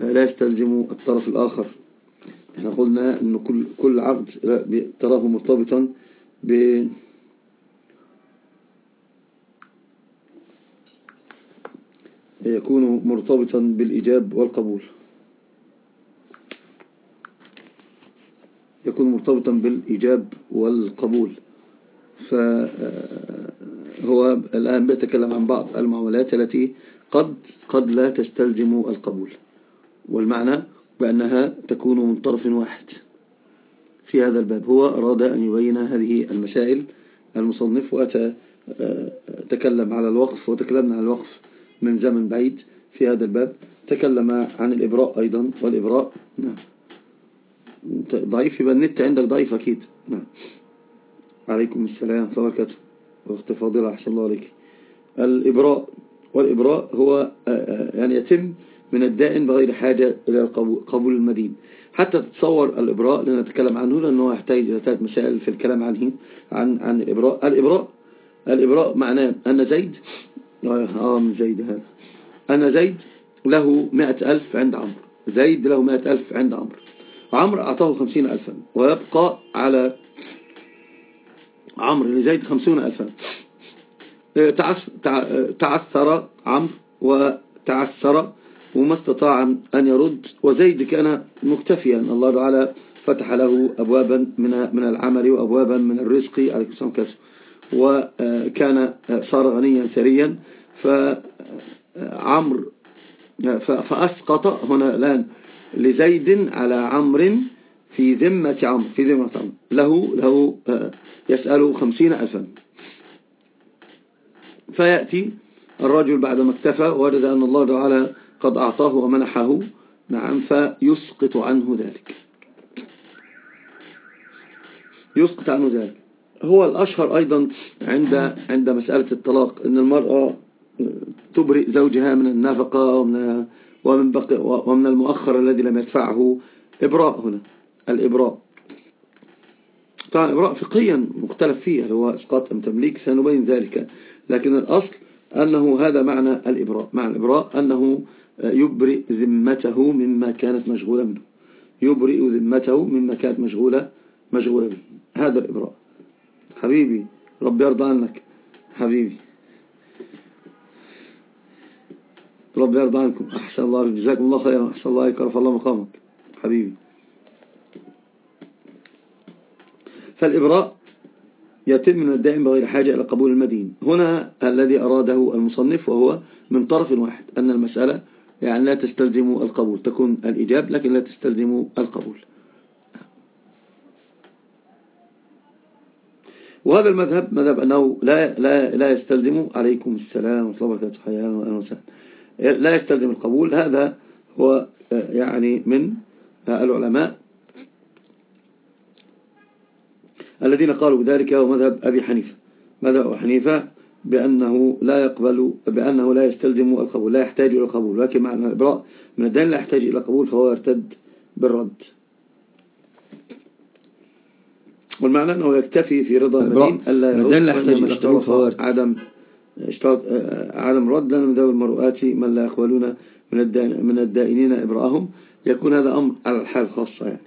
لا يستلزم الطرف الآخر. إحنا قلنا أن كل, كل عقد تراه مرتبطا ب يكون مرتبطا بالإجاب والقبول. يكون مرتبطا بالإيجاب والقبول. فهو الآن بيتكلم عن بعض المعاملات التي قد قد لا تستلزم القبول. والمعنى بأنها تكون من طرف واحد. في هذا الباب هو أراد أن يبين هذه المسائل. المصنف وأتى تكلم على الوقف وتكلمنا عن الوقف من زمن بعيد. في هذا الباب تكلم عن الإبراء أيضا والإبراء نعم. ضعيف يبقى النت عندك ضعيف أكيد. نعم. عليكم السلام وبركاته. واخت فاضلة أحسن الله عليك. الإبراء والإبراء هو آه، آه، يعني يتم من الدائن بغير حاجة إلى قبول المدين. حتى تتصور الإبراء لنتكلم عنه لأنه يحتاج إلى ثلاث مسائل في الكلام عنه عن عن الإبراء الإبراء الإبراء معناه أن زيد آه من زيد هذا. أن زيد له مئة ألف عند عمرو. زيد له مئة ألف عند عمرو. عمرو أعطاه خمسين ألفا ويبقى على عمرو لزيد خمسون ألفا. تعثر عمرو وتعثر وما استطاع أن يرد وزيد كان مكتفيا. الله تعالى فتح له أبوابا من من العمل وأبوابا من الرزق عليه السلام وكان صار غنيا ثريا فعمر فأسقط هنا الآن لزيد على عمر في ذمة عمر في ذمة عمر له له يسأل خمسين ألفا. فيأتي الرجل بعدما اكتفى وجد أن الله تعالى قد أعطاه ومنحه. نعم فيسقط عنه ذلك. يسقط عنه ذلك. هو الأشهر أيضا عند عند مسألة الطلاق أن المرأة تبرئ زوجها من النفقة ومن ومن, بقي ومن المؤخر الذي لم يدفعه إبراء هنا الإبراء. طبعا إبراء فقيا مختلف فيه هل هو إسقاط أم تمليك سنبين ذلك لكن الأصل أنه هذا معنى الإبراء. معنى الإبراء أنه يبرئ ذمته مما كانت مشغولة منه. يبرئ ذمته مما كانت مشغولة مشغولة منه. هذا الإبراء. حبيبي ربي يرضى عنك. حبيبي. ربي يرضى عنكم. أحسن الله جزاكم الله خيرا. أحسن الله يكرف الله مقامك. حبيبي. فالإبراء يتم من الدائم بغير حاجة إلى قبول المدين. هنا الذي أراده المصنف وهو من طرف واحد أن المسألة يعني لا تستلزم القبول تكون الإجاب لكن لا تستلزم القبول. وهذا المذهب مذهب أنه لا, لا, لا يستلزم عليكم السلام ورحمة الله وبركاته لا يستلزم القبول هذا هو يعني من العلماء الذين قالوا بذلك هو مذهب أبي حنيفة. مذهب أبي حنيفة بأنه لا يقبل بأنه لا يستلزم القبول لا يحتاج إلى القبول لكن معنى الإبراء من الدين لا يحتاج إلى القبول فهو يرتد بالرد. والمعنى أنه يكتفي في رضا المدين ألا يرد لا يحتاج إلى عدم اشتراط آه، عدم رد لنا من ذوي المرؤات من لا يقبلون من الدائنين إبراءهم يكون هذا أمر على الحال الخاصة يعني.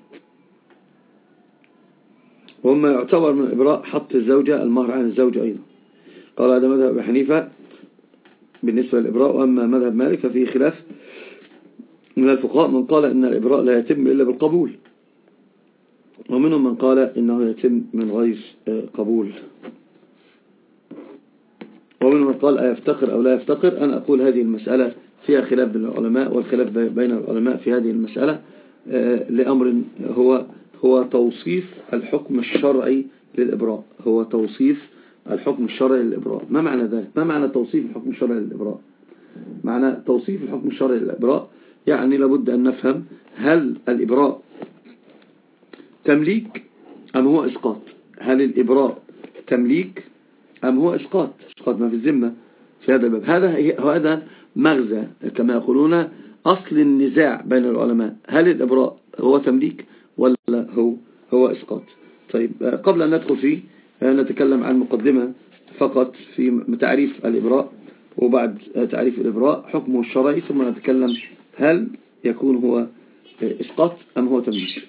وما يعتبر من إبراء حط الزوجة المهر عن الزوجة أيضا. قال هذا مذهب حنيفة بالنسبة للإبراء وأما مذهب مالك ففيه خلاف من الفقهاء من قال إن الإبراء لا يتم إلا بالقبول. ومنهم من قال إنه يتم من غير آه، قبول. ومنهم من قال أيفتقر أو لا يفتقر؟ أنا أقول هذه المسألة فيها خلاف بين العلماء والخلاف بين العلماء في هذه المسألة آه، لأمر هو هو توصيف الحكم الشرعي للإبراء. هو توصيف الحكم الشرعي للإبراء. ما معنى ذلك؟ ما معنى توصيف الحكم الشرعي للإبراء؟ معنى توصيف الحكم الشرعي للإبراء يعني لابد أن نفهم هل الإبراء تمليك أم هو إسقاط؟ هل الإبراء تمليك أم هو إسقاط؟ إسقاط ما في الذمة في هذا الباب. هذا هذا مغزى كما يقولون أصل النزاع بين العلماء. هل الإبراء هو تمليك ولا هو هو إسقاط. طيب قبل أن ندخل فيه نتكلم عن مقدمة فقط في تعريف الإبراء وبعد تعريف الإبراء حكمه الشرعي ثم نتكلم هل يكون هو إسقاط أم هو تمليك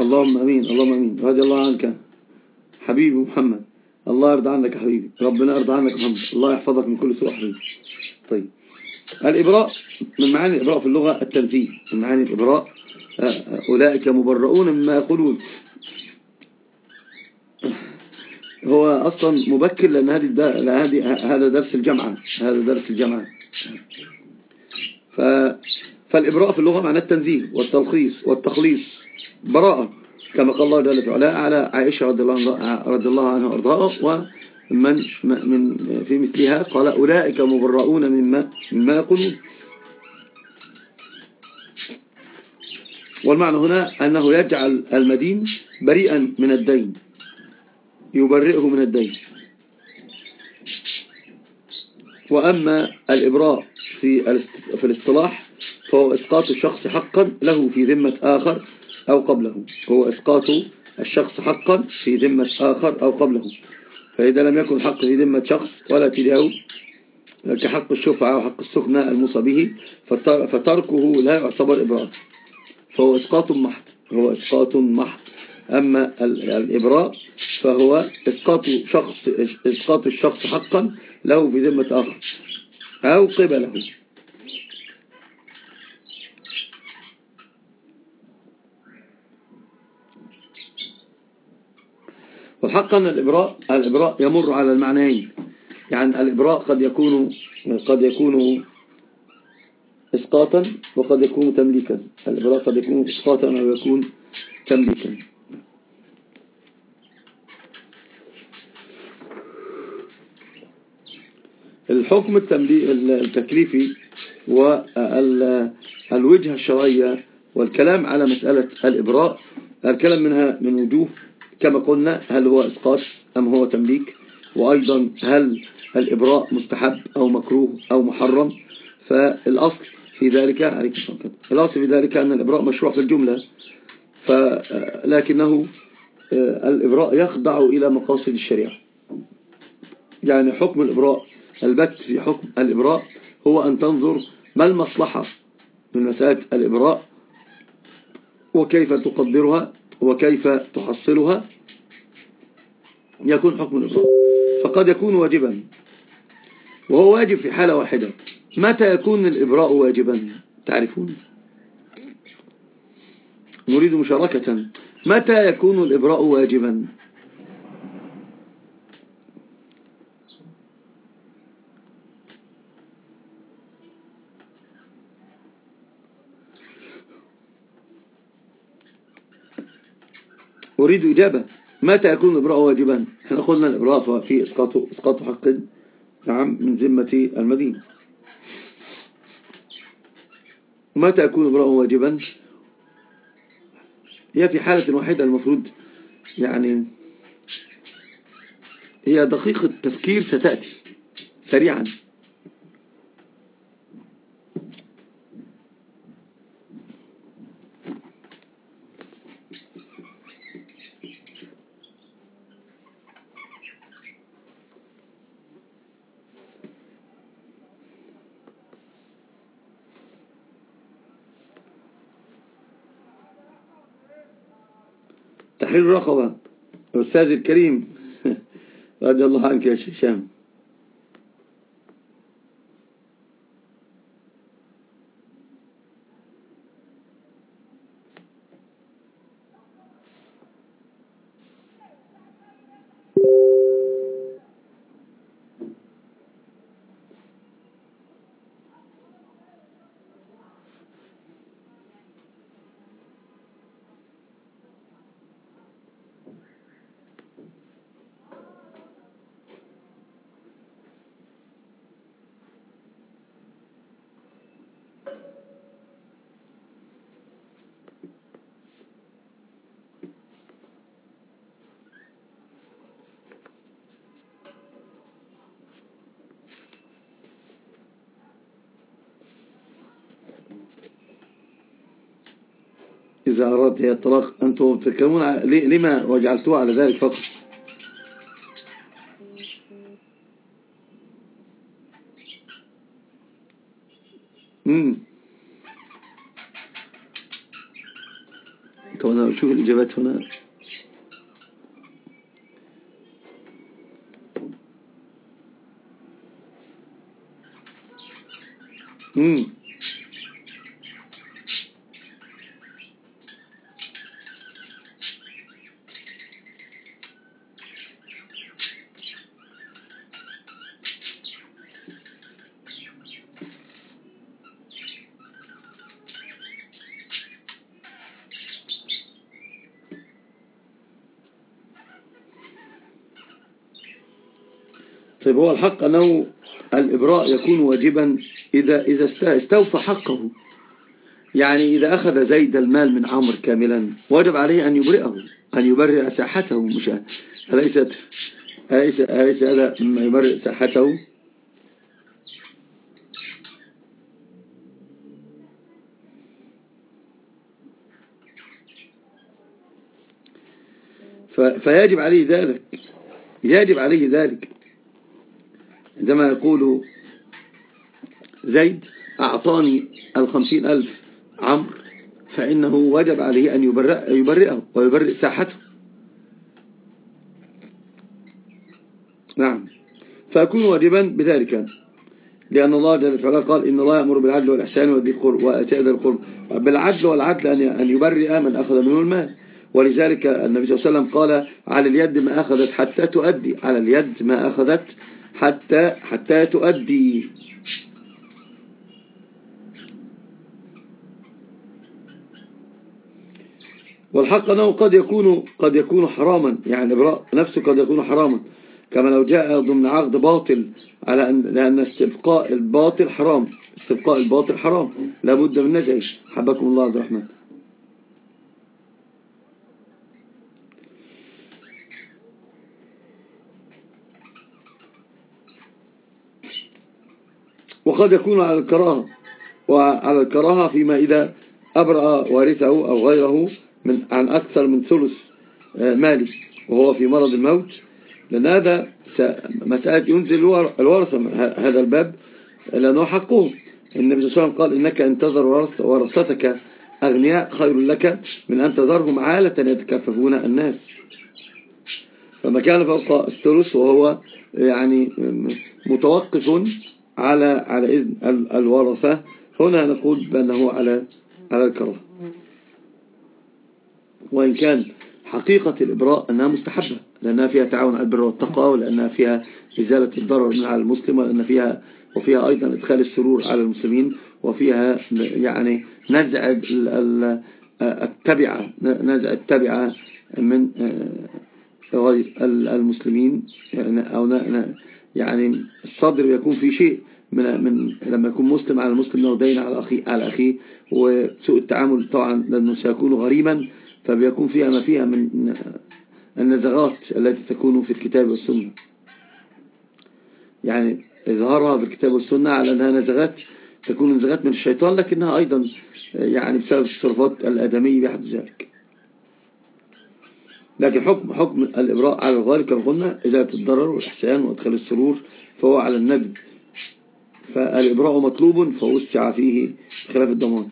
اللهم أمين اللهم أمين. رضي الله عنك حبيبي محمد. الله يرضى عنك يا حبيبي. ربنا يرضى عنك محمد. الله يحفظك من كل سوء حبيبي طيب. الإبراء من معاني الإبراء في اللغة التنفيذ من معاني الإبراء أولئك مبرؤون مما يقولون. هو أصلا مبكر لأن هذه هذا درس الجامعة هذا درس الجامعة ف فالإبراء في اللغة معناه التنزيه والتلخيص والتخليص براءة كما قال الله جل وعلا على عائشة رضي الله, رضي الله عنها وأرضاها ومن من في مثلها قال أولئك مبرؤون مما, مما يقولون والمعنى هنا أنه يجعل المدين بريئا من الدين يبرئه من الدين. وأما الإبراء في في الاصطلاح فهو إسقاط الشخص حقا له في ذمة آخر أو قبله. هو إسقاط الشخص حقا في ذمة آخر أو قبله. فإذا لم يكن حق في ذمة شخص ولا تدعو كحق الشفعة وحق السخنة الموصى به فتركه لا يعتبر إبراء. فهو إسقاط محض هو إسقاط محض. أما الإبراء فهو إسقاط شخص إسقاط الشخص حقا له في ذمة آخر أو قبله. وحقا الإبراء الإبراء يمر على المعنيين. يعني الإبراء قد يكون قد يكون إسقاطا وقد يكون تمليكا. الإبراء قد يكون إسقاطا أو يكون تمليكا. الحكم التكليفي والوجهة الشرعية والكلام على مسألة الإبراء. الكلام منها من وجوه كما قلنا هل هو إسقاط أم هو تمليك؟ وأيضا هل الإبراء مستحب أو مكروه أو محرم؟ فالأصل في ذلك الأصل في ذلك أن الإبراء مشروع في الجملة. لكنه آه، الإبراء يخضع إلى مقاصد الشريعة. يعني حكم الإبراء البت في حكم الإبراء هو أن تنظر ما المصلحة من مسألة الإبراء وكيف تقدرها وكيف تحصلها؟ يكون حكم الإبراء فقد يكون واجبا. وهو واجب في حالة واحدة. متى يكون الإبراء واجبا؟ تعرفون؟ نريد مشاركة. متى يكون الإبراء واجبا؟ أريد إجابة. متى يكون الإبراء واجبا؟ إحنا قلنا الإبراء في إسقاط, حق نعم من ذمة المدينة متى يكون الإبراء واجبا؟ هي في حالة واحدة المفروض يعني هي دقيقة تفكير ستأتي سريعا. الرقبة الأستاذ الكريم رضي الله عنك يا شيشام إذا أردت هي الطلاق أنتم تتكلمون لما وجعلتوها على ذلك فقط. هو الحق أنه الإبراء يكون واجبا إذا, إذا استوفى حقه. يعني إذا أخذ زيد المال من عمر كاملا وجب عليه أن يبرئه أن يبرئ ساحته مش أليست أليس, أليس هذا مما يبرئ ساحته؟ فيجب عليه ذلك يجب عليه ذلك. عندما يقول زيد أعطاني الخمسين ألف عمرو فإنه وجب عليه أن يبرئ يبرئه ويبرئ ساحته. نعم. فأكون واجبا بذلك لأن الله جل وعلا قال إن الله يأمر بالعدل والإحسان وإيتاء ذي القرب. بالعدل والعدل أن يبرئ من أخذ منه المال. ولذلك النبي صلى الله عليه وسلم قال على اليد ما أخذت حتى تؤدي على اليد ما أخذت حتى حتى تؤدي. والحق أنه قد يكون قد يكون حراما يعني الإبراء نفسه قد يكون حراما كما لو جاء ضمن عقد باطل على أن لأن استبقاء الباطل حرام استبقاء الباطل حرام لابد من نزعه حبكم الله عبد الرحمن. وقد يكون على الكراهة وعلى الكراهة فيما إذا أبرأ وارثه أو غيره من عن أكثر من ثلث آه، مالي وهو في مرض الموت. لأن هذا مسألة ينزل الورثة هذا الباب لأنه حقهم النبي صلى الله عليه وسلم قال إنك انتظر ورثتك أغنياء خير لك من أن تذرهم عالة يتكففون الناس. فما كان فوق الثلث وهو يعني متوقف على على إذن الورثة. هنا نقول بأنه على على الكراهه وإن كان حقيقة الإبراء أنها مستحبة لأنها فيها تعاون على البر والتقوى ولأنها فيها إزالة الضرر من على المسلم ولأن فيها وفيها أيضا إدخال السرور على المسلمين وفيها يعني نزع التبعة نزع التبعة من آه، غير المسلمين. يعني أو يعني الصدر يكون في شيء من من لما يكون مسلم على المسلم له دين على أخيه على أخيه وسوء التعامل طبعا لأنه سيكون غريبا فبيكون فيها ما فيها من النزغات التي تكون في الكتاب والسنة. يعني إظهارها في الكتاب والسنة على أنها نزغات تكون نزغات من الشيطان لكنها أيضا يعني بسبب التصرفات الآدمية بحد ذلك. لكن حكم حكم الإبراء على الغالب كما قلنا إزالة الضرر والإحسان وإدخال السرور فهو على الندب فالإبراء مطلوب فوسع فيه خلاف الضمان.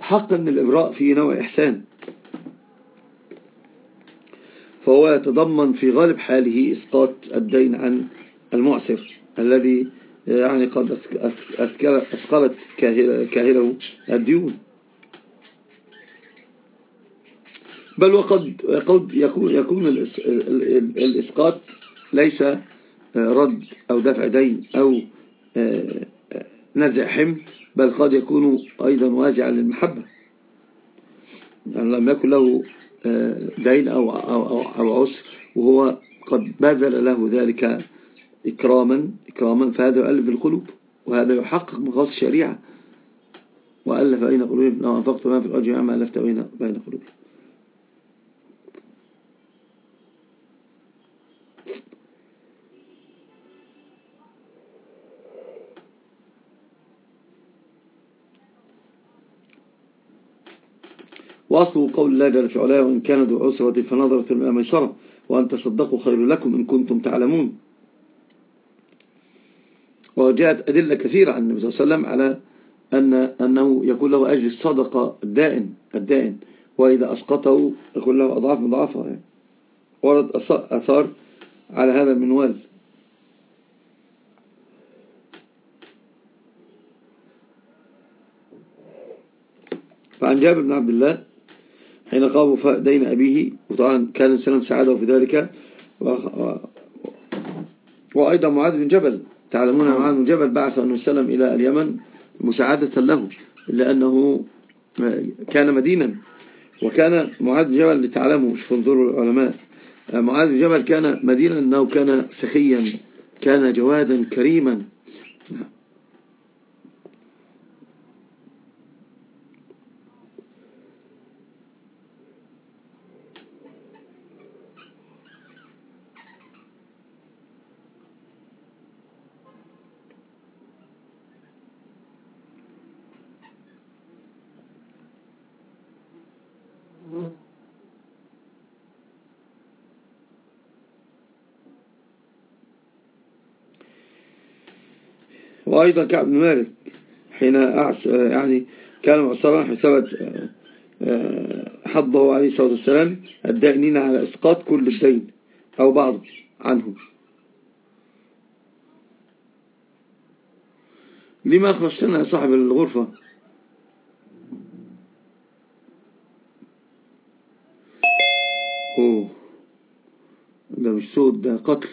حقا الإبراء فيه نوع إحسان. فهو يتضمن في غالب حاله إسقاط الدين عن المعسر الذي يعني قد أثقلت كاهله الديون. بل وقد قد يكون يكون الإسقاط ليس رد أو دفع دين أو نزع حمل بل قد يكون أيضا واجعا للمحبة. يعني لم يكن له دين أو, أو عسر وهو قد بذل له ذلك إكراما إكراما فهذا يؤلف القلوب وهذا يحقق مقاصد الشريعة. وألف بين قلوبهم لو أنفقت ما في الأرض جميعا ألفت بين قلوبهم. وأصله قول الله جل في علاه وإن كان ذو عسرة فنظرة إلى ميسرة وأن تصدقوا خير لكم إن كنتم تعلمون. وجاءت أدلة كثيرة عن النبي صلى الله عليه وسلم على أن أنه يكون له أجر الصدقة الدائن الدائن. وإذا أسقطه يكون له أضعاف مضاعفة. ورد أثار على هذا المنوال. فعن جابر بن عبد الله حين قاموا دين أبيه وطبعا كان السلام سعاده في ذلك. وأيضا معاذ بن جبل تعلمون معاذ بن جبل بعث أنه السلام إلى اليمن مساعدة له لأنه كان مدينا. وكان معاذ بن جبل لتعلموا مش فانظروا العلماء. معاذ بن جبل كان مدينا أنه كان سخيا كان جوادا كريما. وأيضا كعب بن مالك حين يعني كان معصرا حسبت حضه عليه الصلاة والسلام الدائنين على إسقاط كل الدين أو بعض عنه. لما أخرجتنا يا صاحب الغرفة؟ أوه ده مش صوت ده قتل.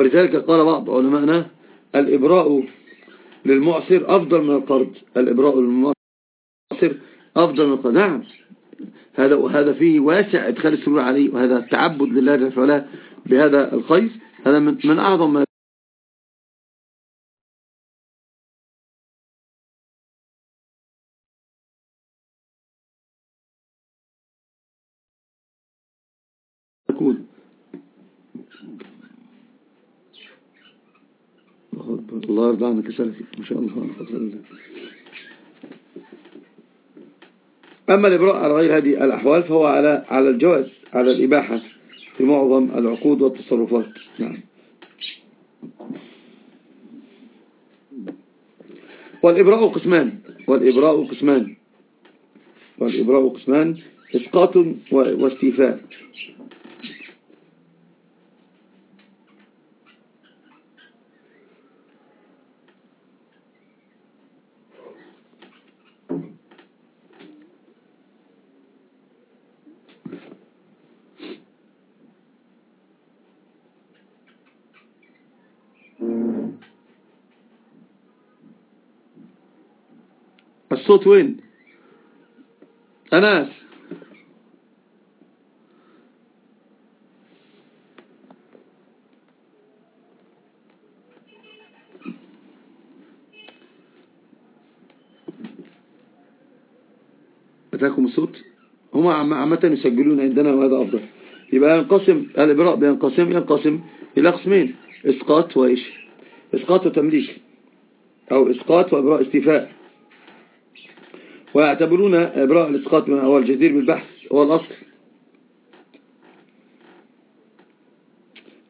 ولذلك قال بعض علمائنا الإبراء للمعصر أفضل من القرض. الإبراء للمعصر أفضل من القرض. نعم. هذا وهذا فيه واسع إدخال السرور عليه وهذا التعبد لله جل وعلا بهذا الخير. هذا من, من أعظم ما يكون الله يرضى عنك سلفي ما شاء الله. أما الإبراء على غير هذه الأحوال فهو على على الجواز على الإباحة في معظم العقود والتصرفات. نعم. والإبراء قسمان والإبراء قسمان والإبراء قسمان إسقاط واستيفاء. الصوت وين؟ أناس. أتاكم الصوت؟ هم عامة يسجلون عندنا وهذا أفضل. يبقى ينقسم الإبراء بينقسم ينقسم إلى قسمين إسقاط وإيش؟ إسقاط وتمليك أو إسقاط وإبراء استيفاء. ويعتبرون إبراء الإسقاط من هو الجدير بالبحث هو الأصل.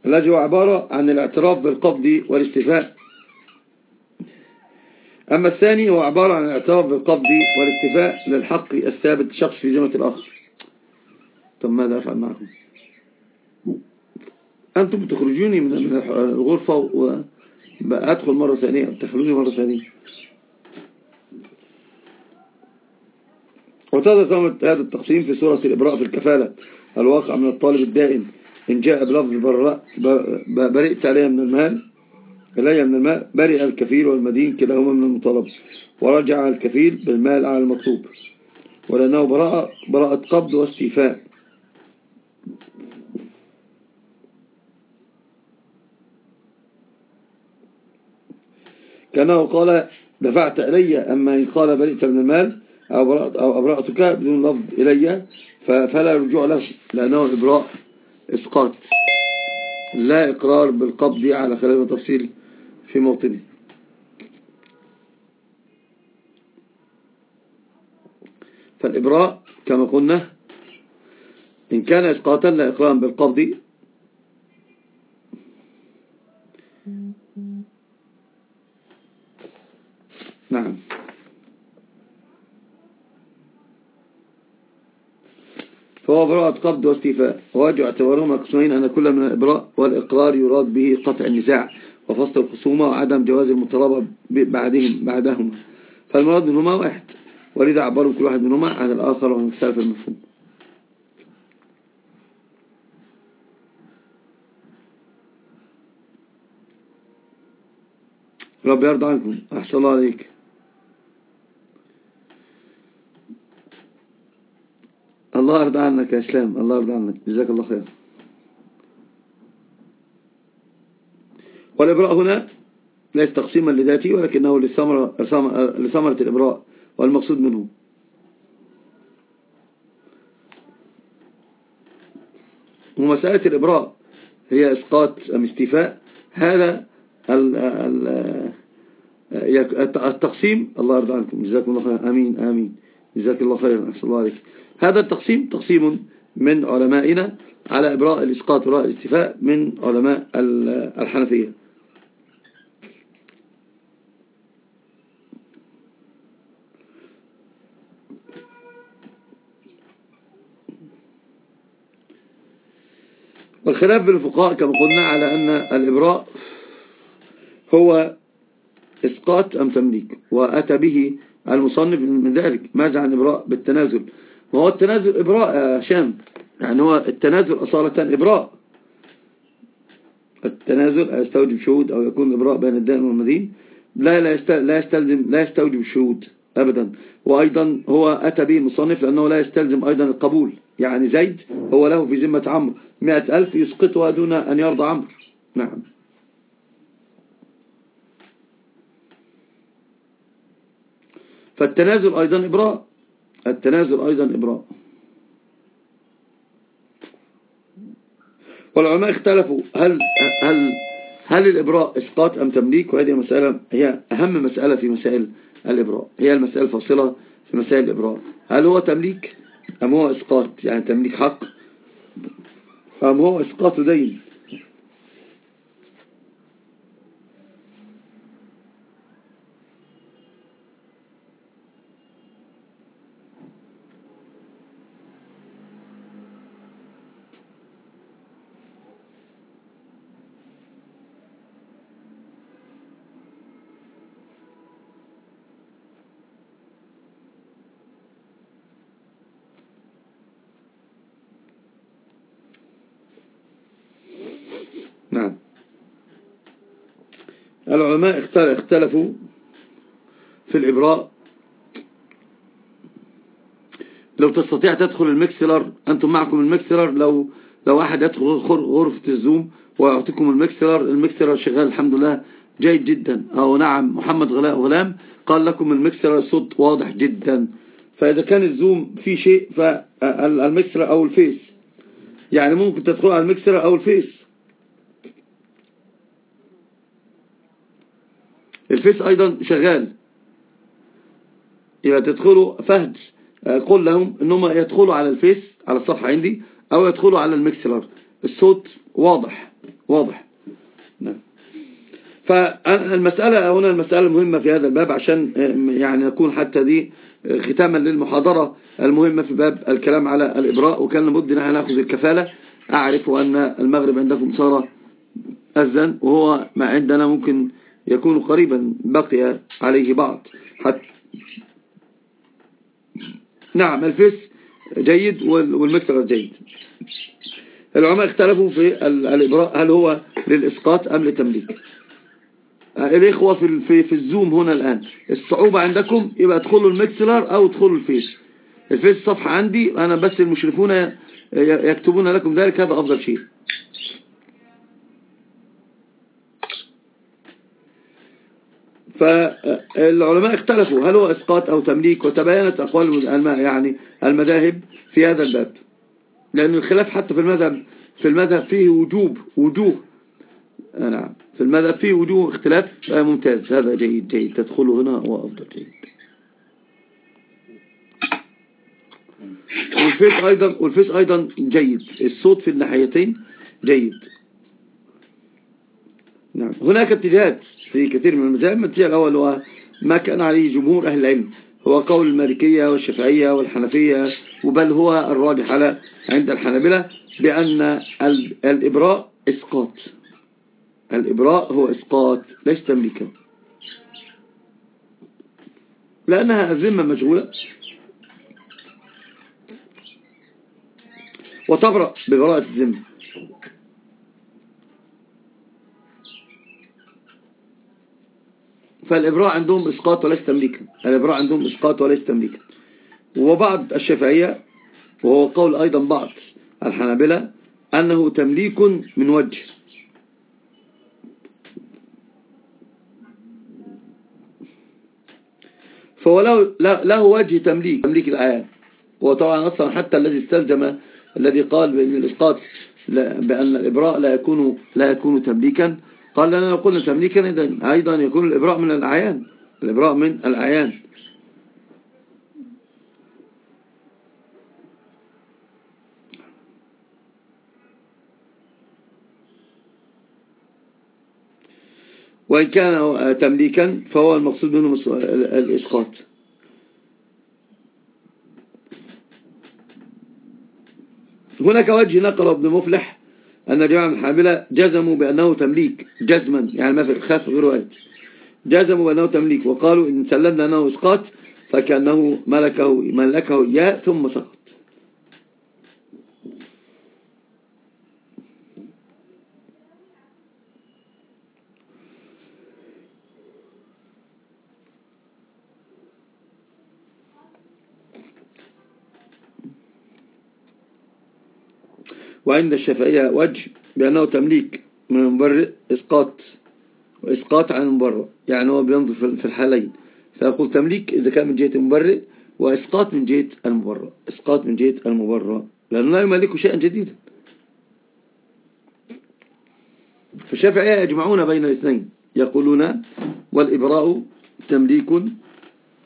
الذي هو عبارة عن الاعتراف بالقبض والاستفاء أما الثاني هو عبارة عن الاعتراف بالقبض والاستفاء للحق الثابت شخص في ذمة الآخر طب ماذا أفعل معكم؟ أنتم تخرجوني من الغرفة وأدخل مرة ثانية تخرجوني مرة ثانية. وتظهر هذا التقسيم في سورة الإبراء في الكفالة الواقع من الطالب الدائم. إن جاء بلفظ برئت عليها من المال إلي من المال برئ الكفيل والمدين كلاهما من المطالب ورجع الكفيل بالمال على المطلوب. ولأنه براءة, براءة قبض واستيفاء. كأنه قال دفعت إلي أما إن قال برئت من المال أو أبرأتك بدون لفظ إلي فلا رجوع له لأنه إبراء إسقاط. لا إقرار بالقبض على خلاف التفصيل في موطنه. فالإبراء كما قلنا إن كان إسقاطا لا إقرارا بالقبض. نعم. فهو براءة قبض واستيفاء وواجه اعتبارهما قسمين أن كل من الإبراء والإقرار يراد به قطع النزاع وفصل الخصومة وعدم جواز المطالبة بعدهم بعدهما. فالمراد منهما واحد. ولذا عبروا كل واحد منهما عن الآخر وعن اختلاف المفهوم. رب يرضى عنكم. أحسن الله عليك. الله يرضى عنك يا إسلام. الله يرضى عنك. جزاك الله خير. والإبراء هنا ليس تقسيما لذاته ولكنه لثمرة, لثمرة الإبراء والمقصود منه. ومسألة الإبراء هي إسقاط أم استيفاء. هذا التقسيم الله يرضى عنكم. جزاكم الله خير. آمين آمين. جزاك الله خير أحسن الله عليك. هذا التقسيم تقسيم من علمائنا على إبراء الإسقاط وراء الاستفاء من علماء الحنفية. والخلاف بالفقهاء كما قلنا على أن الإبراء هو إسقاط أم تمليك وأتى به المصنف من ذلك ماذا عن إبراء بالتنازل. وهو التنازل إبراء يا شام يعني هو التنازل أصالة إبراء. التنازل يستوجب شهود أو يكون إبراء بين الدائم والمدين. لا لا يستلزم لا يستوجب شهود أبدا. وأيضا هو أتى به المصنف لأنه لا يستلزم أيضا القبول. يعني زيد هو له في ذمة عمرو. مئة ألف يسقطها دون أن يرضى عمرو. نعم. فالتنازل أيضا إبراء. التنازل أيضا إبراء. والعلماء اختلفوا. هل هل هل الإبراء إسقاط أم تمليك؟ وهذه مسألة هي أهم مسألة في مسائل الإبراء. هي المسألة الفاصلة في مسائل الإبراء. هل هو تمليك أم هو إسقاط؟ يعني تمليك حق أم هو إسقاط دين؟ العلماء اختلفوا في الإبراء. لو تستطيع تدخل ال Mixlr أنتم معكم ال Mixlr لو لو أحد يدخل غرفة ال Zoom ويعطيكم ال Mixlr ال Mixlr شغال الحمد لله جيد جدا. أو نعم محمد غلاء غلام قال لكم ال Mixlr الصوت واضح جدا. فإذا كان ال Zoom فيه شيء فال Mixlr أو ال Face. يعني ممكن تدخل على ال Mixlr أو ال Face. ال Face أيضا شغال. يبقى تدخلوا فهد آه، قل لهم انهم يدخلوا على ال Face على الصفحة عندي أو يدخلوا على ال Mixlr الصوت واضح واضح. نعم. فالمسألة هنا المسألة المهمة في هذا الباب عشان آه، يعني نكون حتى دي آه، ختاما للمحاضرة المهمة في باب الكلام على الإبراء. وكان لابد إن نأخذ الكفالة. أعرف أن المغرب عندكم صار أذن وهو ما عندنا ممكن يكون قريبا بقي عليه بعض. حتى نعم ال Face جيد وال Mixlr جيد. العلماء اختلفوا في الإبراء هل هو للإسقاط أم للتمليك. الإخوة في في في ال Zoom هنا الآن. الصعوبة عندكم يبقى ادخلوا ال Mixlr أو ادخلوا ال Face. ال Face صفحة عندي أنا بس المشرفون يكتبون لكم ذلك هذا أفضل شيء. فالعلماء اختلفوا هل هو إسقاط أو تمليك؟ وتباينت أقوال يعني المذاهب في هذا الباب. لأن الخلاف حتى في المذهب في المذهب فيه وجوب وجوه. نعم. في المذهب فيه وجوه اختلاف. ممتاز. هذا جيد جيد. تدخله هنا هو أفضل. جيد. وال Face أيضا وال Face أيضا جيد. الصوت في الناحيتين جيد. نعم. هناك اتجاهات في كثير من المذاهب. الاتجاه الأول هو ما كان عليه جمهور أهل العلم. هو قول المالكية والشافعية والحنفية وبل هو الراجح على عند الحنابلة بأن الإبراء إسقاط. الإبراء هو إسقاط ليس تمليكا. لأنها الذمة مشغولة وتبرأ ببراءة الذمة. فالإبراء عندهم إسقاط وليس تمليكا. الإبراء عندهم إسقاط وليس تمليكا. وبعض الشافعية وهو قول أيضا بعض الحنابلة أنه تمليك من وجه. فهو له, وجه تمليك تمليك الآيات وطبعا أصلا حتى الذي استلزم الذي قال بأن الإسقاط بأن الإبراء لا يكون لا يكون تمليكا. قال لنا لو قلنا تمليكا أيضا يكون الإبراء من الأعيان. الإبراء من الأعيان. وإن كان تمليكا فهو المقصود منه الإسقاط. هناك وجه نقل ابن مفلح أن جماعة من الحاملة جزموا بأنه تمليك جزما يعني ما في الخاف غير وقت جزموا بأنه تمليك وقالوا إن سلمنا أنه إسقاط فكأنه ملكه, ملكه إياه ثم سقط. وعند الشافعية وجه بأنه تمليك من المبرئ إسقاط وإسقاط عن المبرئ يعني هو بينظر في الحالين. فيقول تمليك إذا كان من جهة المبرئ وإسقاط من جهة المبرئ إسقاط من جهة المبرئ لأنه لا يملك شيئا جديدا. فالشافعية يجمعون بين الاثنين. يقولون والإبراء تمليك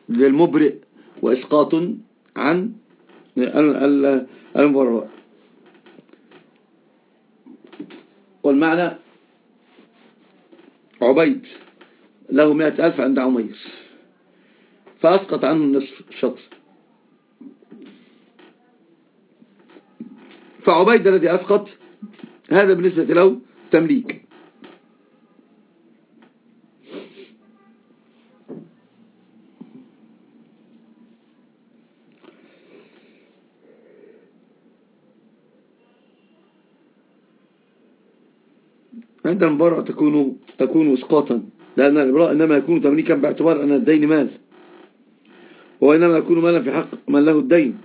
للمبرئ وإسقاط عن المبرئ والمعنى عبيد له مئة ألف عند عمير. فأسقط عنه النصف شطر فعبيد الذي أسقط هذا بالنسبة له تمليك. عند المبارع تكون تكون اسقاطا لأن الإبراء إنما يكون تمليكا باعتبار أن الدين مال وإنما يكون مالا في حق من له الدين.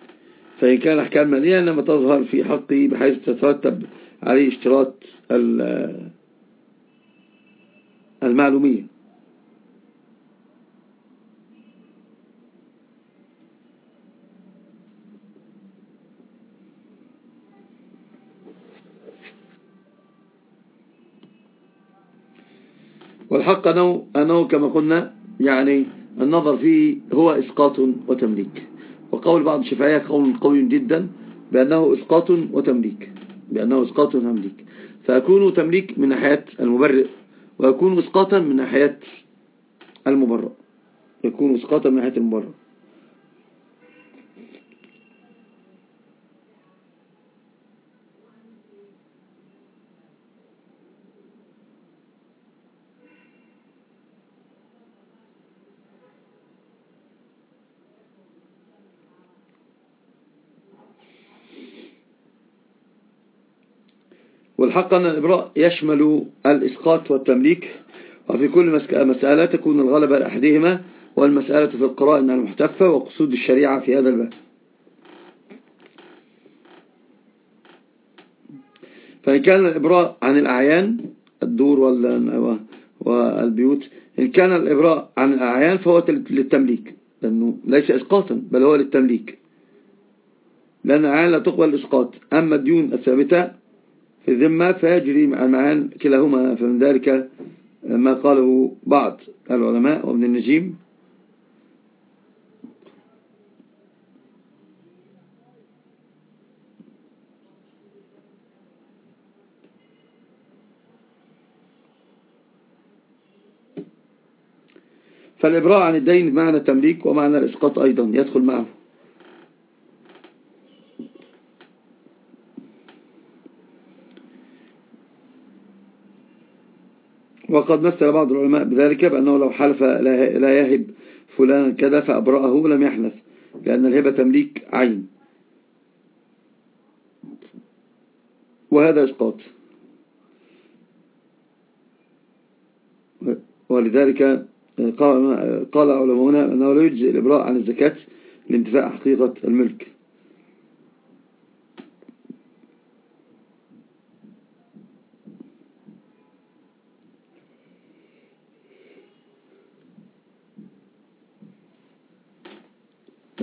فإن كان أحكام مالية إنما تظهر في حقه بحيث تترتب عليه اشتراط المعلومية. والحق أنه, أنه كما قلنا يعني النظر فيه هو إسقاط وتمليك. وقول بعض الشفعية قول قوي جدا بأنه إسقاط وتمليك بأنه إسقاط وتمليك. فيكون تمليك من ناحية المبرئ ويكون إسقاطا من ناحية المبرئ يكون إسقاطا من ناحية المبرئ والحق أن الإبراء يشمل الإسقاط والتمليك وفي كل مسألة تكون الغلبة لأحدهما والمسألة في القراءة المحتفة وقصود الشريعة في هذا الباب. فإن كان الإبراء عن الأعيان الدور والبيوت إن كان الإبراء عن الأعيان فهو للتمليك لأنه ليس إسقاطا بل هو للتمليك. لأن الأعيان لا تقبل الإسقاط. أما الديون الثابتة في الذمة فيجري مع المعان كلاهما فمن ذلك ما قاله بعض العلماء وابن النجيم. فالإبراء عن الدين بمعنى التمليك ومعنى الإسقاط أيضا يدخل معه. وقد مثل بعض العلماء بذلك بأنه لو حلف لا يهب فلانا كذا فأبرأه لم يحنث لأن الهبة تمليك عين. وهذا إسقاط. ولذلك قال علماؤنا أنه لا يجزي الإبراء عن الزكاة لانتفاء حقيقة الملك.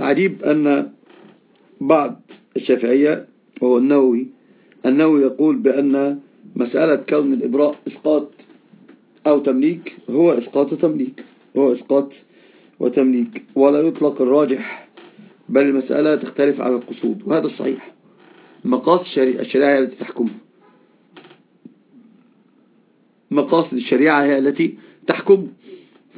العجيب أن بعض الشافعية وهو النووي النووي يقول بأن مسألة كون الإبراء إسقاط أو تمليك هو إسقاط وتمليك هو إسقاط وتمليك ولا يطلق الراجح بل المسألة تختلف على القصود وهذا الصحيح. مقاصد الشريعة التي تحكمها. مقاصد الشريعة هي التي تحكم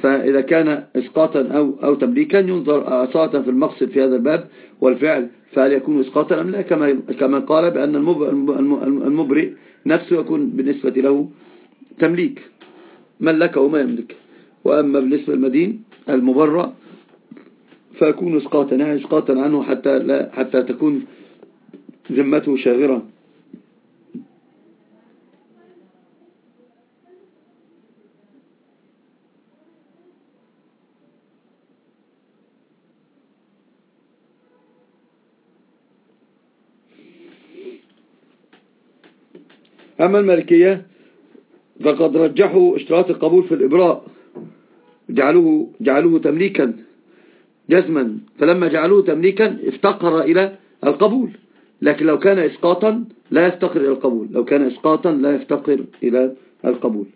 فإذا كان إسقاطا أو, أو تمليكا ينظر أصاتا في المقصد في هذا الباب والفعل فهل يكون إسقاطا أم لا؟ كما, كما قال بأن المبرئ نفسه يكون بالنسبة له تمليك. ملكه وما يملك. وأما بالنسبة للمدين المبرع فيكون إسقاطا إسقاطا عنه حتى, لا حتى تكون ذمته شاغرة. أما المالكية فقد رجحوا اشتراط القبول في الإبراء. جعلوه, جعلوه تمليكا جزما. فلما جعلوه تمليكا افتقر إلى القبول. لكن لو كان إسقاطا لا يفتقر إلى القبول. لو كان إسقاطا لا يفتقر إلى القبول.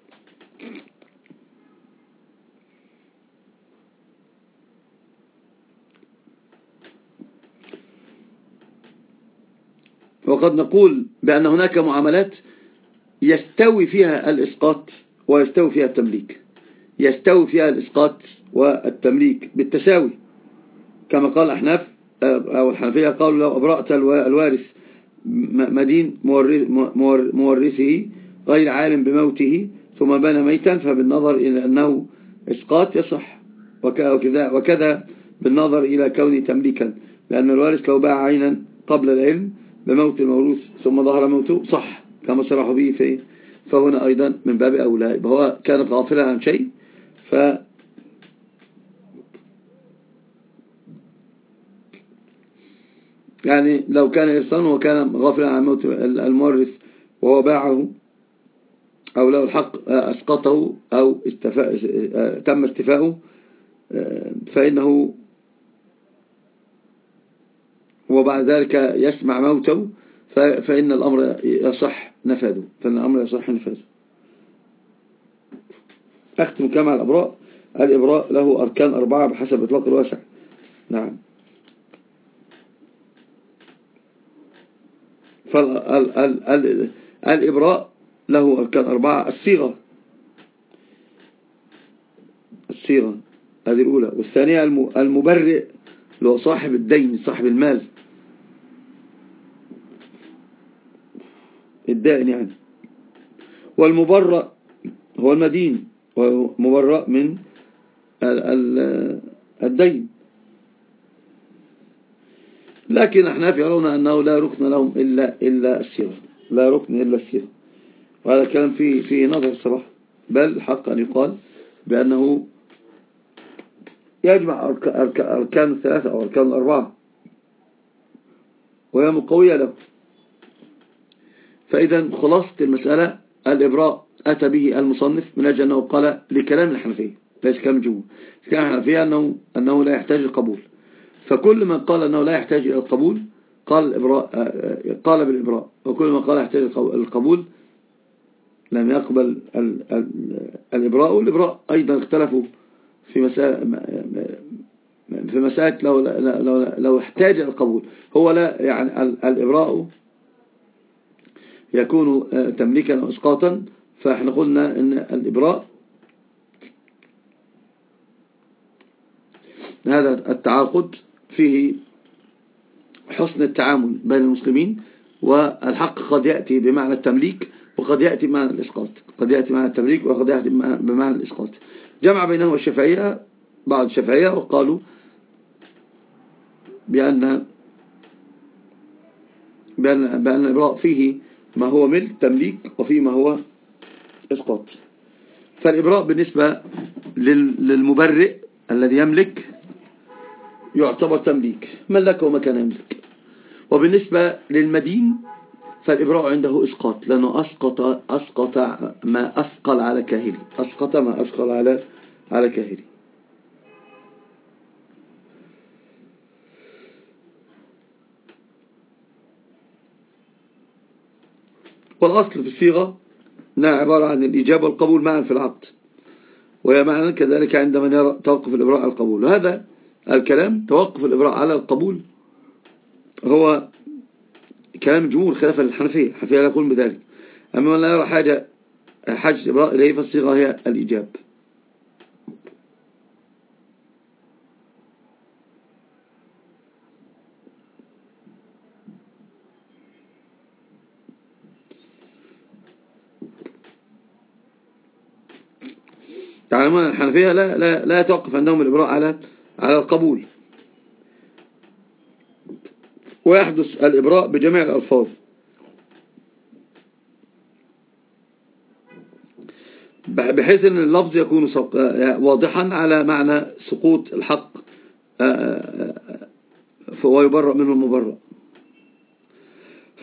وقد نقول بأن هناك معاملات يستوي فيها الإسقاط ويستوي فيها التمليك. يستوي فيها الإسقاط والتمليك بالتساوي. كما قال أحناف أو الحنفية قالوا لو أبرأت الوارث مدين مورثه غير عالم بموته ثم بنى ميتا فبالنظر إلى أنه إسقاط يصح. وكذا, وكذا بالنظر إلى كونه تمليكا. لأن الوارث لو باع عينا قبل العلم بموت الموروث ثم ظهر موته صح. كما صرحوا به في فهنا أيضا من باب أولى هو كان غافلا عن شيء ف يعني لو كان إرسان وكان غافلا عن موت المورث وهو باعه أو له الحق أسقطه أو استفاء تم استفاؤه فإنه وبعد ذلك يسمع موته فإن الأمر يصح نفاذه فإن الأمر يصح نفاذه أختم كما الأبراء. الإبراء له أركان أربعة بحسب إطلاق الواسع. نعم. فالإبراء له أركان أربعة. الصيغة. الصيغة. هذه الأولى. والثانية المبرئ اللي هو صاحب الدين صاحب المال. الدائن يعني والمبرأ هو المدين ومبرأ من الدين. لكن إحنا يرون أنه لا ركن لهم إلا, إلا السيرة. لا ركن إلا السيرة. وهذا كلام في في نظر الصراحة بل حق أن يقال بأنه يجمع أركان الثلاثة أو أركان الأربعة. وهي مقوية له. فإذا خلاصة المسألة الإبراء أتى به المصنف من أجل أنه قال لكلام الحنفية ليس كلام الجمهور. كلام الحنفية أنه, أنه لا يحتاج القبول. فكل من قال أنه لا يحتاج إلى القبول قال الإبراء قال بالإبراء. وكل ما قال يحتاج القبول لم يقبل الإبراء والإبراء أيضا اختلفوا في مسألة في مسألة لو, لو, لو احتاج القبول. هو لا يعني الإبراء يكون تمليكا أو إسقاطا فإحنا قلنا إن الإبراء هذا التعاقد فيه حسن التعامل بين المسلمين والحق قد يأتي بمعنى التمليك وقد يأتي بمعنى الإسقاط قد يأتي بمعنى التمليك وقد يأتي بمعنى الإسقاط. جمع بينه الشافعية بعض الشافعية وقالوا بأن بأن, بأن الإبراء فيه ما هو ملك تمليك وفيه ما هو إسقاط. فالإبراء بالنسبة للمبرئ الذي يملك يعتبر تمليك ملكه وما كان يملك وبالنسبة للمدين فالإبراء عنده إسقاط لأنه أسقط, أسقط ما أثقل على كاهلي. أسقط ما أثقل على على كاهلي. والأصل في الصيغة أنها عبارة عن الإجابة والقبول معا في العقد. وهي معنى كذلك عند من يرى توقف الإبراء على القبول. وهذا الكلام توقف الإبراء على القبول هو كلام الجمهور خلافا للحنفية الحنفية لا يقول بذلك. أما من لا يرى حاجة حاجة الإبراء إليه فالصيغة هي الإجاب تعلمون الحنفية لا, لا, لا يتوقف عندهم الإبراء على على القبول. ويحدث الإبراء بجميع الألفاظ. بحيث أن اللفظ يكون واضحا على معنى سقوط الحق ويبرأ منه المبرأ.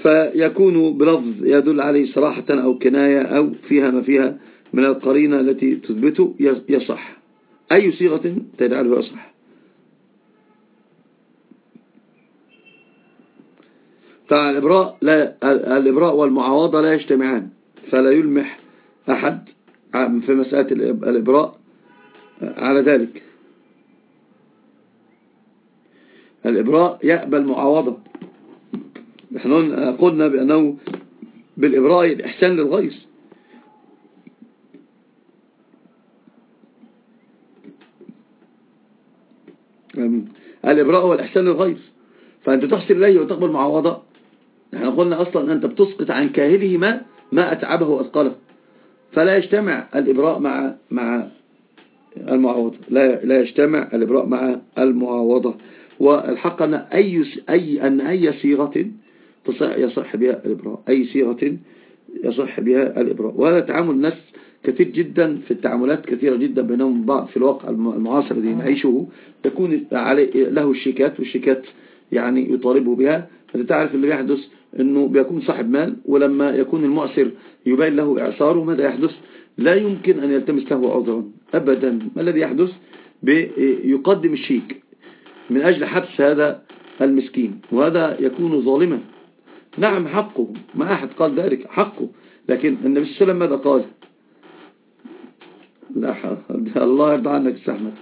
فيكون بلفظ يدل عليه صراحة أو كناية أو فيها ما فيها من القرينة التي تثبته يصح. أي صيغة تجعله يصح. فالإبراء لا الإبراء والمعاوضة لا يجتمعان فلا يلمح أحد في مسألة الإبراء على ذلك. الإبراء يقبل معاوضة نحن قلنا بأنه بالإبراء الإحسان للغيث الإبراء والإحسان للغير فأنت تحسن إليه وتقبل معاوضة نحن قلنا أصلا أنت بتسقط عن كاهله ما ما أتعبه وأثقله فلا يجتمع الإبراء مع مع المعاوضة لا لا يجتمع الإبراء مع المعاوضة والحق أن أي أي أن أي صيغة يصح بها الإبراء. أي صيغة يصح بها الإبراء. وهذا تعامل الناس كثير جدا في التعاملات كثيرة جدا بينهم بعض في الواقع المعاصر الذي نعيشه. تكون عليه له الشيكات والشيكات يعني يطالبه بها. فأنت تعرف اللي بيحدث إنه بيكون صاحب مال ولما يكون المعسر يبين له إعصاره ماذا يحدث؟ لا يمكن أن يلتمس له عذرا ابدا. ما الذي يحدث؟ يقدم الشيك من أجل حبس هذا المسكين وهذا يكون ظالما. نعم حقه. ما أحد قال ذلك حقه. لكن النبي صلى الله عليه وسلم ماذا قال؟ لا الله يرضى عنك استحمد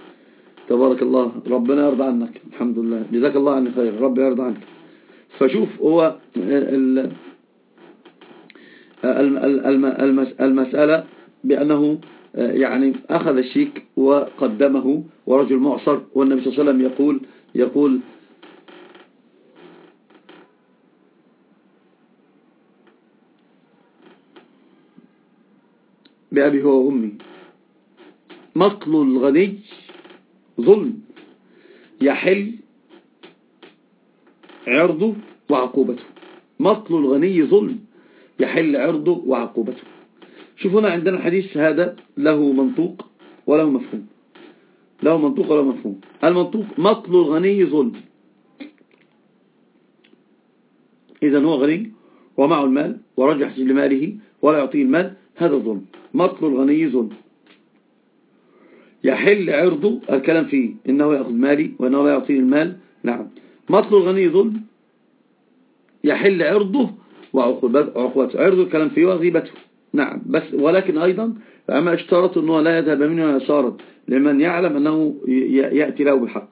تبارك الله. ربنا يرضى عنك. الحمد لله. جزاك الله عني خير. رب يرضى عنك. فشوف هو المسألة بأنه يعني أخذ الشيك وقدمه ورجل معصر والنبي صلى الله عليه وسلم يقول يقول بأبي هو وأمي. مقل الغني ظلم يحل عرضه وعقوبته. مقل الغني ظلم يحل عرضه وعقوبته. شوفونا عندنا الحديث هذا له منطوق وله مفهوم. له منطوق وله مفهوم. المنطوق مقل الغني ظلم. إذا هو غني ومعه المال ورجح لماله ولا يعطيه المال هذا ظلم. مقل الغني ظلم. يحل عرضه الكلام فيه إنه يأخذ مالي وإنه لا يعطيه المال. نعم. مطل الغني ظلم. يحل عرضه وعقوبته عرضه الكلام فيه وغيبته. نعم. بس ولكن أيضا أما اشترط أنه لا يذهب منه يسارا لمن يعلم أنه يأتي له بالحق.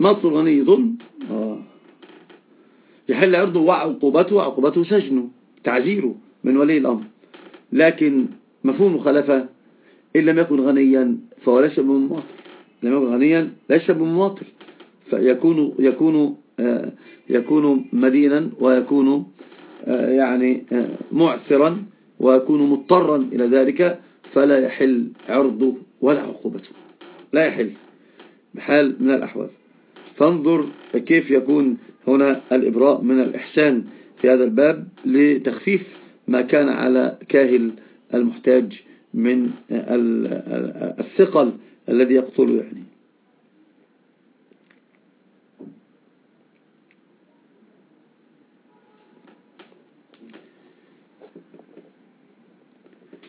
مطل الغني ظلم. آه. يحل عرضه وعقوبته وعقوبته سجنه تعزيره من ولي الأمر. لكن مفهوم مخالفة إن لم يكن غنيا فهو ليس بمماطل لم يكن غنيا ليس بمماطل فيكون يكون آه، يكون مدينا ويكون آه، يعني آه، معثرا ويكون مضطرا إلى ذلك فلا يحل عرضه ولا عقوبته. لا يحل. بحال من الأحوال. فانظر كيف يكون هنا الإبراء من الإحسان في هذا الباب لتخفيف ما كان على كاهل المحتاج من الثقل الذي يقتله يعني.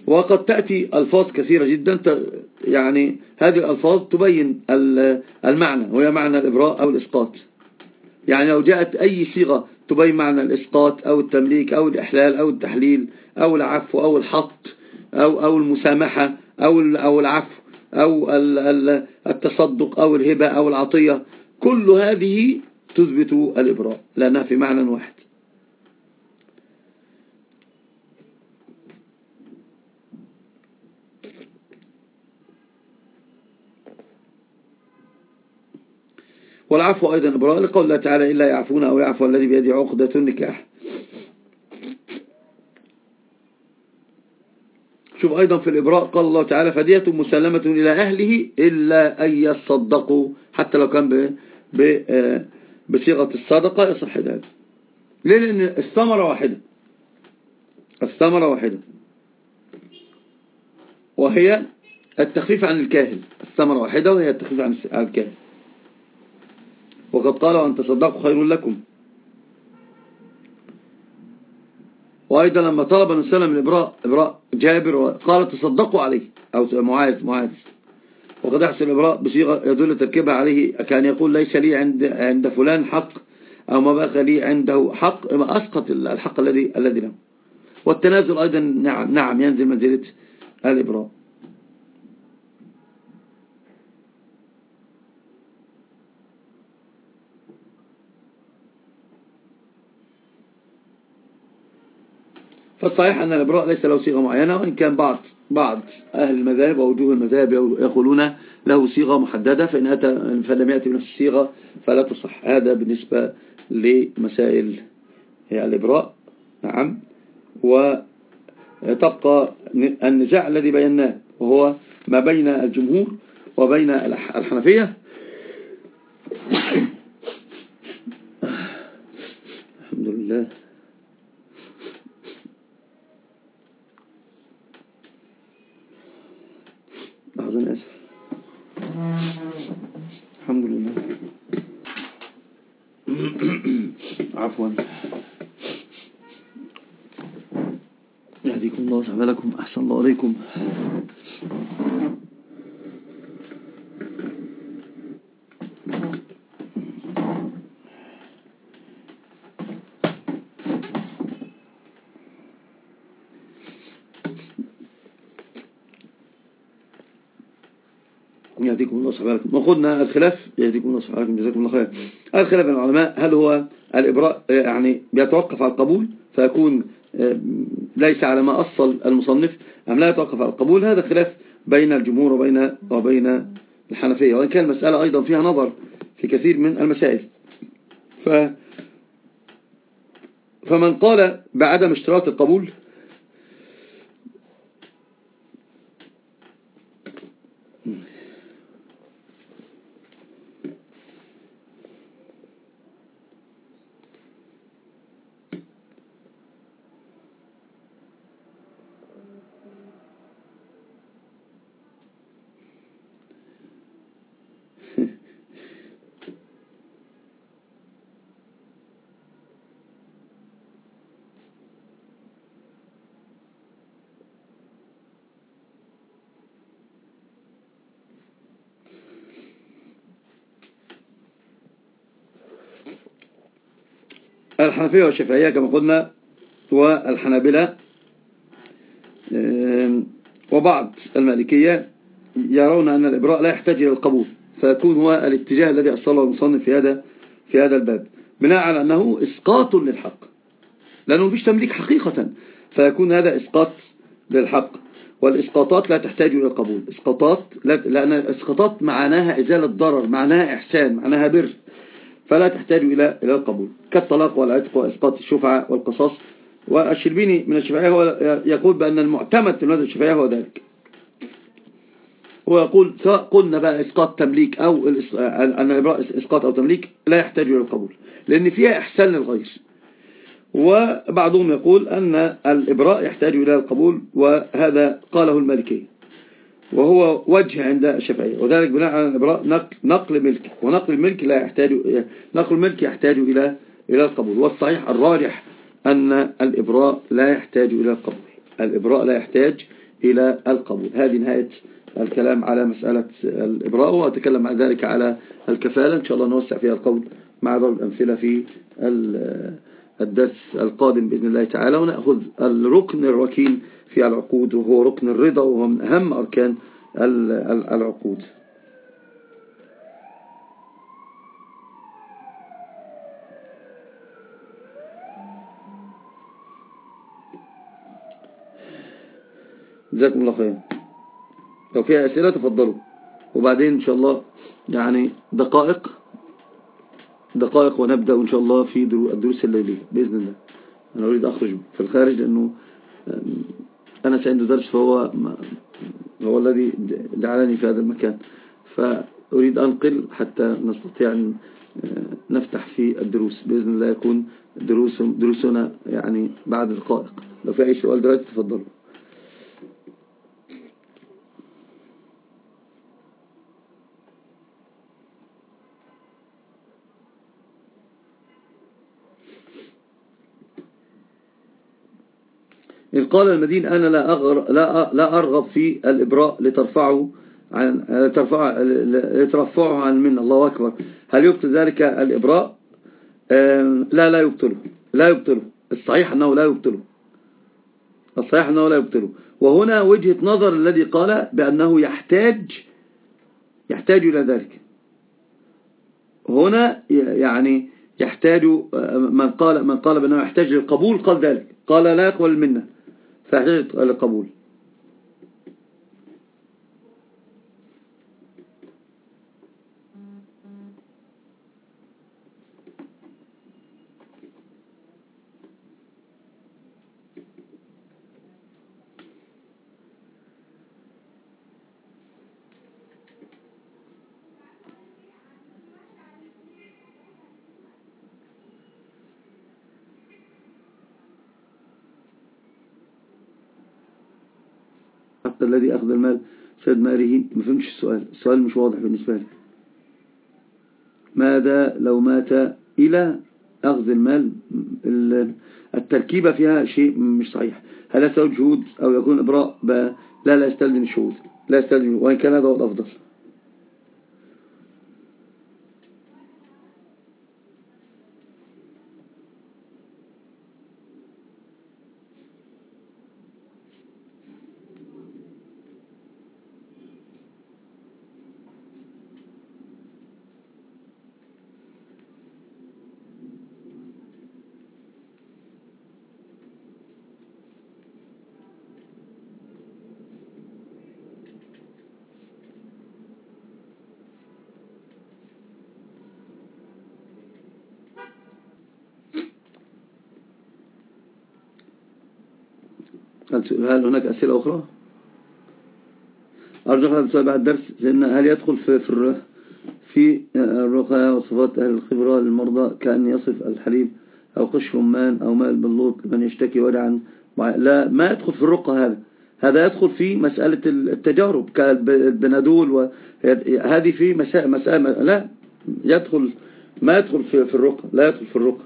وقد تأتي ألفاظ كثيرة جدا يعني هذه الألفاظ تبين المعنى وهي معنى الإبراء أو الإسقاط. يعني لو جاءت أي صيغة تبين معنى الإسقاط أو التمليك أو الإحلال أو التحليل أو العفو أو الحط أو, أو المسامحة أو, أو العفو أو التصدق أو الهبة أو العطية. كل هذه تثبت الإبراء. لأنها في معنى واحد. والعفو أيضا إبراء لقول الله تعالى إلا يعفون أو يعفو الذي بيده عقدة النكاح. شوف أيضا في الإبراء قال الله تعالى فدية مسلمة إلى أهله إلا أن يصدقوا حتى لو كان آه، بصيغة الصدقة يصح ذلك. ليه؟ لأن الثمرة واحدة. الثمرة واحدة. وهي التخفيف عن الكاهل الثمرة واحدة وهي التخفيف عن الكاهل وقد قال أن تصدقوا خير لكم. وأيضا لما طلب النبي صلى الله عليه وسلم الإبراء إبراء جابر قال تصدقوا عليه. أو معاذ معاذ. وقد يحصل الإبراء بصيغة يدل تركيبها عليه كان يقول ليس لي عند عند فلان حق أو ما بقى لي عنده حق ما أسقط الحق الذي الذي له. والتنازل أيضا نعم, نعم ينزل منزلة الإبراء. فالصحيح أن الإبراء ليس له صيغة معينة وإن كان بعض بعض أهل المذاهب ووجوه المذاهب يقولون له صيغة محددة فإن أتى فلم يأتي بنفس الصيغة فلا تصح. هذا بالنسبة لمسائل الإبراء. نعم. وتبقى النزاع الذي بيناه وهو ما بين الجمهور وبين الحنفية الحمد لله لحظة أسف الحمد لله عفوا يهديكم الله وسعب لكم أحسن الله عليكم صحبه لكم وقلنا الخلاف. يهديكم صحبه لكم جزاكم الله خير. الخلاف العلماء هل هو الإبراء يعني بيتوقف على القبول فيكون آه، ليس على ما أصل المصنف أم لا يتوقف على القبول؟ هذا خلاف بين الجمهور وبين وبين الحنفية. وإن كان المسألة أيضا فيها نظر في كثير من المسائل. ف فمن قال بعدم اشتراط القبول الحنفية والشافعية كما قلنا والحنابلة وبعض المالكية يرون أن الإبراء لا يحتاج إلى القبول. فيكون هو الاتجاه الذي أصله المصنف في هذا في هذا الباب. بناء على أنه إسقاط للحق. لأنه مفيش تمليك حقيقة. فيكون هذا إسقاط للحق. والإسقاطات لا تحتاج إلى القبول. إسقاطات لأن الإسقاطات معناها إزالة ضرر معناها إحسان معناها بر. فلا تحتاج إلى إلى القبول. كالطلاق والعتق وإسقاط الشفعة والقصاص. والشربيني من الشفعية هو يقول بأن المعتمد في المذهب الشفعية هو ذلك. هو يقول سواء قلنا بقى إسقاط تمليك أو أن الإبراء إسقاط أو تمليك لا يحتاج إلى القبول لأن فيها إحسان للغير. وبعضهم يقول أن الإبراء يحتاج إلى القبول وهذا قاله المالكي وهو وجه عند الشافعية. وذلك بناء على نقل, ملك. ونقل الملك لا يحتاج نقل الملك يحتاج إلى إلى القبول. والصحيح الراجح أن الإبراء لا يحتاج إلى القبول. الإبراء لا يحتاج إلى القبول. هذه نهاية الكلام على مسألة الإبراء وأتكلم عن ذلك على الكفالة. إن شاء الله نوسع فيها القول مع ضرب الأمثلة في الدرس القادم بإذن الله تعالى. ونأخذ الركن الركين في العقود وهو ركن الرضا وهو من أهم أركان العقود. جزاكم الله خير لو فيها أسئلة تفضلوا. وبعدين إن شاء الله يعني دقائق دقائق ونبدأ إن شاء الله في الدروس الليلية بإذن الله. أنا أريد أخرج في الخارج لأنه أنا سعيد درس فهو هو الذي جعلني في هذا المكان. فأريد أنقل حتى نستطيع أن نفتح في الدروس. بإذن الله يكون دروس دروسنا يعني بعد دقائق لو في أي سؤال دلوقتي تفضلوا. إذ قال المدين أنا لا, أغر لا, لا أرغب في الإبراء لترفعه عن لترفع لترفعه عن من الله أكبر. هل يبطل ذلك الإبراء؟ لا لا يبطله. لا يبطله. الصحيح أنه لا يبطله. الصحيح أنه لا يبطله. وهنا وجهة نظر الذي قال بأنه يحتاج يحتاج إلى ذلك. هنا يعني يحتاج من قال من قال بأنه يحتاج للقبول قال ذلك. قال لا يقبل منه فيحتاج القبول. الذي أخذ المال سد ماله ما فهمش السؤال. السؤال مش واضح بالنسبة لي ماذا لو مات إلى أخذ المال؟ التركيبة فيها شيء مش صحيح. هل يستوجب شهود أو يكون إبراء؟ لا لا يستلزم الشهود. لا يستلزم وإن كان هذا هو الأفضل. هل هناك أسئلة أخرى؟ أرجو هذا السؤال بعد الدرس لأن هل يدخل في في في الرقى وصفات أهل الخبرة للمرضى كأن يصف الحليب أو قش رمان أو ماء البلوط لمن يشتكي وجعا لا ما يدخل في الرقى هذا. هذا يدخل في مسألة التجارب كالبنادول وهذه في مسائل مسائل لا يدخل ما يدخل في الرقى لا يدخل في الرقى